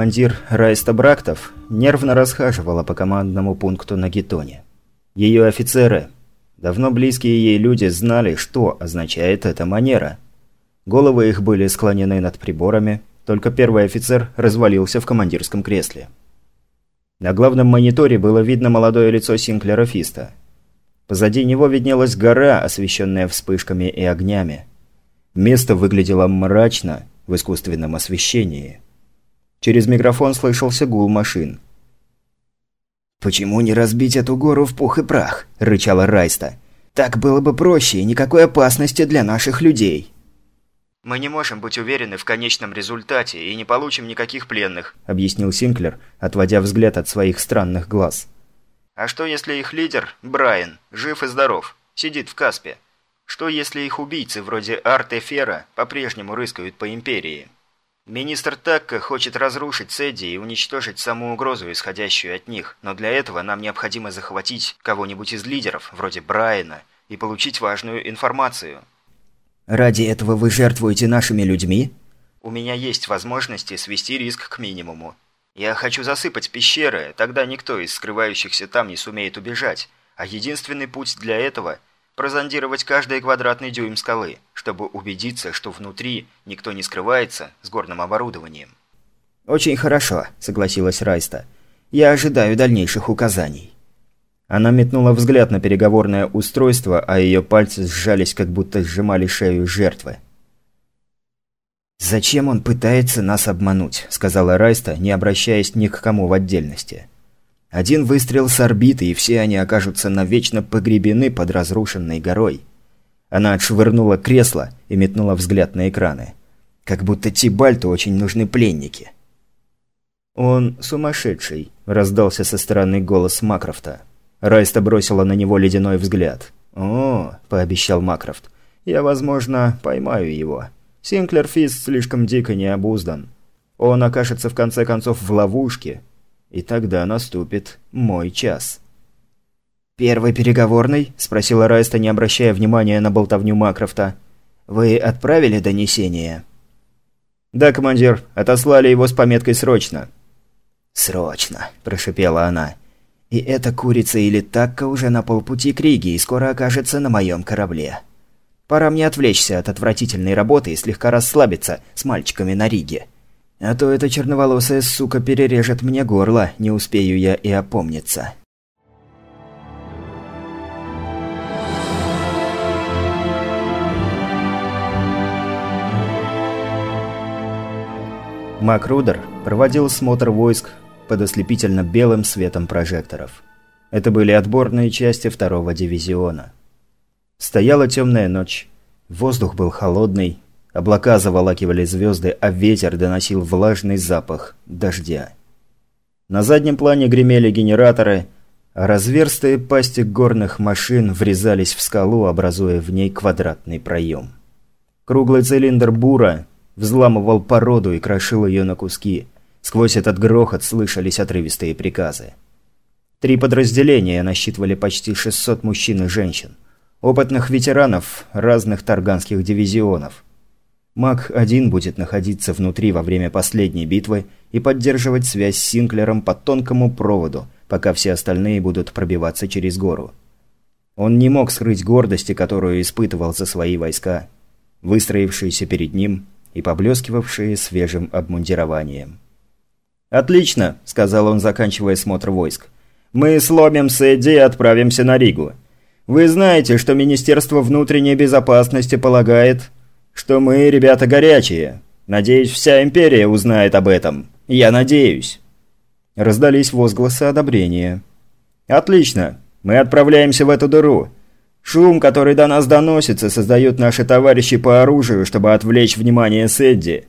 командир Райста Брактов нервно расхаживала по командному пункту на Гетоне. Ее офицеры, давно близкие ей люди, знали, что означает эта манера. Головы их были склонены над приборами, только первый офицер развалился в командирском кресле. На главном мониторе было видно молодое лицо Синклера Фиста. Позади него виднелась гора, освещенная вспышками и огнями. Место выглядело мрачно в искусственном освещении. Через микрофон слышался гул машин. «Почему не разбить эту гору в пух и прах?» – рычала Райста. «Так было бы проще и никакой опасности для наших людей». «Мы не можем быть уверены в конечном результате и не получим никаких пленных», – объяснил Синклер, отводя взгляд от своих странных глаз. «А что, если их лидер, Брайан, жив и здоров, сидит в Каспе? Что, если их убийцы, вроде Арте Фера, по-прежнему рыскают по Империи?» Министр Такка хочет разрушить Сэдди и уничтожить саму угрозу, исходящую от них, но для этого нам необходимо захватить кого-нибудь из лидеров, вроде Брайана, и получить важную информацию. Ради этого вы жертвуете нашими людьми? У меня есть возможности свести риск к минимуму. Я хочу засыпать пещеры, тогда никто из скрывающихся там не сумеет убежать, а единственный путь для этого – прозондировать каждый квадратный дюйм скалы, чтобы убедиться, что внутри никто не скрывается с горным оборудованием. «Очень хорошо», – согласилась Райста. «Я ожидаю дальнейших указаний». Она метнула взгляд на переговорное устройство, а ее пальцы сжались, как будто сжимали шею жертвы. «Зачем он пытается нас обмануть?» – сказала Райста, не обращаясь ни к кому в отдельности. Один выстрел с орбиты, и все они окажутся навечно погребены под разрушенной горой. Она отшвырнула кресло и метнула взгляд на экраны. Как будто Тибальту очень нужны пленники. «Он сумасшедший», – раздался со стороны голос Макрофта. Райста бросила на него ледяной взгляд. «О», – пообещал Макрофт, – «я, возможно, поймаю его. Синклер Фист слишком дико необуздан. Он окажется в конце концов в ловушке, и тогда наступит мой час. «Первый переговорный?» – спросила Райста, не обращая внимания на болтовню Макрофта. «Вы отправили донесение?» «Да, командир. Отослали его с пометкой «Срочно». «Срочно», – прошипела она. «И эта курица или такка уже на полпути к Риге и скоро окажется на моем корабле. Пора мне отвлечься от отвратительной работы и слегка расслабиться с мальчиками на Риге. А то эта черноволосая сука перережет мне горло, не успею я и опомниться. Макрудер проводил смотр войск под ослепительно белым светом прожекторов. Это были отборные части второго дивизиона. Стояла темная ночь. Воздух был холодный, Облака заволакивали звезды, а ветер доносил влажный запах дождя. На заднем плане гремели генераторы, а разверстые пасти горных машин врезались в скалу, образуя в ней квадратный проем. Круглый цилиндр бура взламывал породу и крошил ее на куски. Сквозь этот грохот слышались отрывистые приказы. Три подразделения насчитывали почти 600 мужчин и женщин. Опытных ветеранов разных тарганских дивизионов – Маг один будет находиться внутри во время последней битвы и поддерживать связь с Синклером по тонкому проводу, пока все остальные будут пробиваться через гору. Он не мог скрыть гордости, которую испытывал за свои войска, выстроившиеся перед ним и поблескивавшие свежим обмундированием. «Отлично», — сказал он, заканчивая смотр войск. «Мы сломим Сэдди и отправимся на Ригу. Вы знаете, что Министерство внутренней безопасности полагает, что мы, ребята, горячие. Надеюсь, вся Империя узнает об этом. Я надеюсь». Раздались возгласы одобрения. «Отлично. Мы отправляемся в эту дыру. Шум, который до нас доносится, создают наши товарищи по оружию, чтобы отвлечь внимание Сэдди.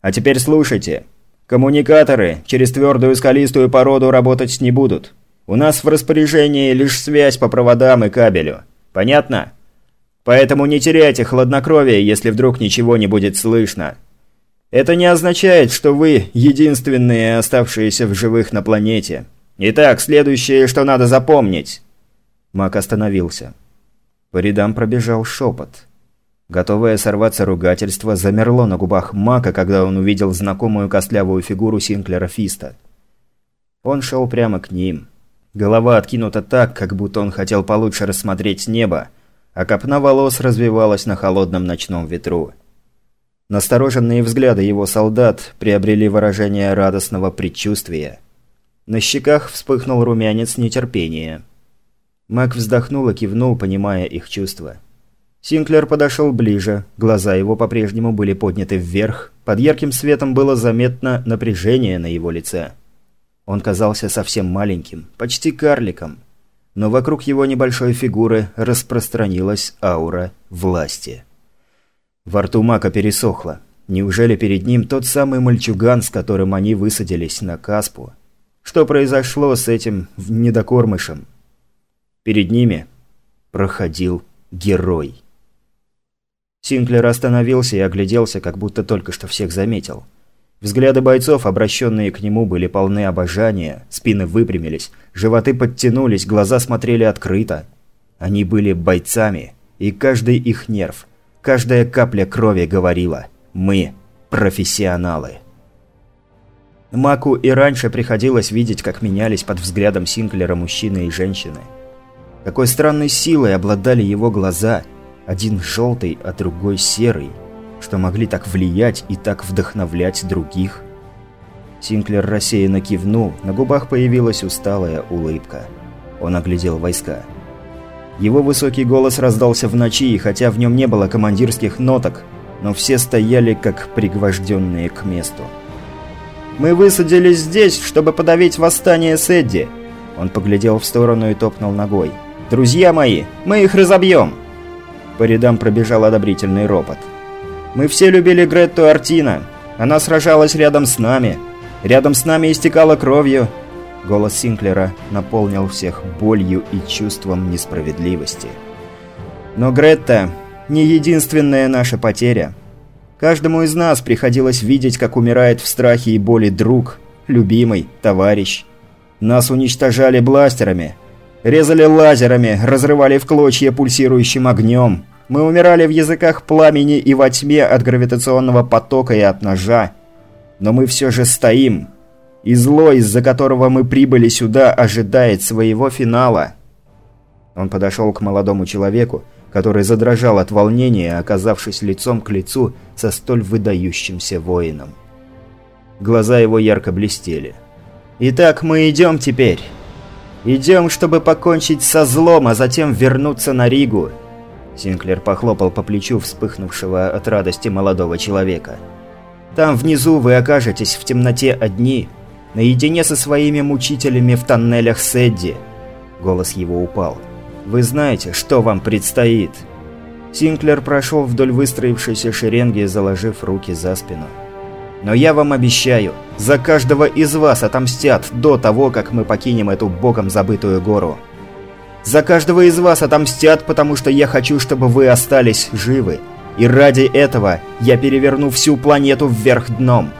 А теперь слушайте. Коммуникаторы через твердую скалистую породу работать не будут. У нас в распоряжении лишь связь по проводам и кабелю. Понятно?» Поэтому не теряйте хладнокровие, если вдруг ничего не будет слышно. Это не означает, что вы единственные оставшиеся в живых на планете. Итак, следующее, что надо запомнить. Мак остановился. По рядам пробежал шепот. Готовое сорваться ругательство замерло на губах Мака, когда он увидел знакомую костлявую фигуру Синклера Фиста. Он шел прямо к ним. Голова откинута так, как будто он хотел получше рассмотреть небо, а копна волос развивалась на холодном ночном ветру. Настороженные взгляды его солдат приобрели выражение радостного предчувствия. На щеках вспыхнул румянец нетерпения. Мак вздохнул и кивнул, понимая их чувства. Синклер подошел ближе, глаза его по-прежнему были подняты вверх, под ярким светом было заметно напряжение на его лице. Он казался совсем маленьким, почти карликом, но вокруг его небольшой фигуры распространилась аура власти. Во рту Мака пересохло. Неужели перед ним тот самый мальчуган, с которым они высадились на Каспу? Что произошло с этим недокормышем? Перед ними проходил герой. Синклер остановился и огляделся, как будто только что всех заметил. Взгляды бойцов, обращенные к нему, были полны обожания, спины выпрямились, животы подтянулись, глаза смотрели открыто. Они были бойцами, и каждый их нерв, каждая капля крови говорила «Мы профессионалы». Маку и раньше приходилось видеть, как менялись под взглядом Синклера мужчины и женщины. Какой странной силой обладали его глаза, один желтый, а другой серый – что могли так влиять и так вдохновлять других. Синклер рассеянно кивнул, на губах появилась усталая улыбка. Он оглядел войска. Его высокий голос раздался в ночи, и хотя в нем не было командирских ноток, но все стояли как пригвожденные к месту. «Мы высадились здесь, чтобы подавить восстание Сэдди!» Он поглядел в сторону и топнул ногой. «Друзья мои, мы их разобьем!» По рядам пробежал одобрительный ропот. Мы все любили Гретту Артина. Она сражалась рядом с нами. Рядом с нами истекала кровью. Голос Синклера наполнил всех болью и чувством несправедливости. Но Гретта не единственная наша потеря. Каждому из нас приходилось видеть, как умирает в страхе и боли друг, любимый, товарищ. Нас уничтожали бластерами, резали лазерами, разрывали в клочья пульсирующим огнем, мы умирали в языках пламени и во тьме от гравитационного потока и от ножа. Но мы все же стоим. И зло, из-за которого мы прибыли сюда, ожидает своего финала. Он подошел к молодому человеку, который задрожал от волнения, оказавшись лицом к лицу со столь выдающимся воином. Глаза его ярко блестели. «Итак, мы идем теперь. Идем, чтобы покончить со злом, а затем вернуться на Ригу. Синклер похлопал по плечу вспыхнувшего от радости молодого человека. «Там внизу вы окажетесь в темноте одни, наедине со своими мучителями в тоннелях Сэдди». Голос его упал. «Вы знаете, что вам предстоит?» Синклер прошел вдоль выстроившейся шеренги, заложив руки за спину. «Но я вам обещаю, за каждого из вас отомстят до того, как мы покинем эту богом забытую гору». За каждого из вас отомстят, потому что я хочу, чтобы вы остались живы. И ради этого я переверну всю планету вверх дном.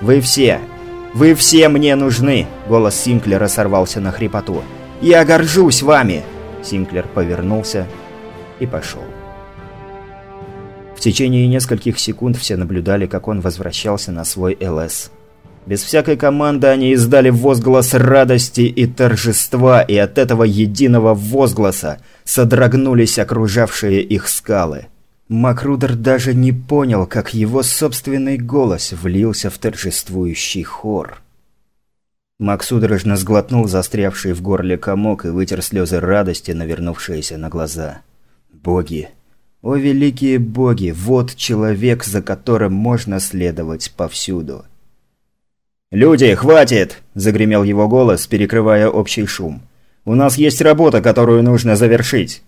Вы все, вы все мне нужны!» Голос Синклера сорвался на хрипоту. «Я горжусь вами!» Синклер повернулся и пошел. В течение нескольких секунд все наблюдали, как он возвращался на свой ЛС. Без всякой команды они издали возглас радости и торжества, и от этого единого возгласа содрогнулись окружавшие их скалы. Макрудер даже не понял, как его собственный голос влился в торжествующий хор. Мак судорожно сглотнул застрявший в горле комок и вытер слезы радости, навернувшиеся на глаза. «Боги! О, великие боги! Вот человек, за которым можно следовать повсюду!» «Люди, хватит!» – загремел его голос, перекрывая общий шум. «У нас есть работа, которую нужно завершить!»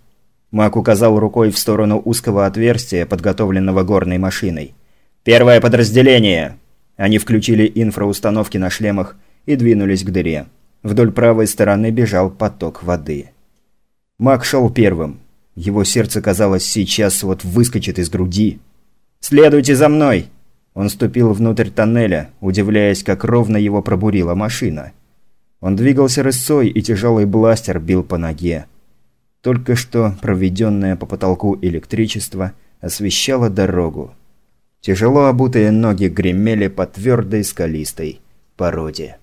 Мак указал рукой в сторону узкого отверстия, подготовленного горной машиной. «Первое подразделение!» Они включили инфраустановки на шлемах и двинулись к дыре. Вдоль правой стороны бежал поток воды. Мак шел первым. Его сердце, казалось, сейчас вот выскочит из груди. «Следуйте за мной!» Он ступил внутрь тоннеля, удивляясь, как ровно его пробурила машина. Он двигался рысцой, и тяжелый бластер бил по ноге. Только что проведенное по потолку электричество освещала дорогу. Тяжело обутые ноги гремели по твердой скалистой породе.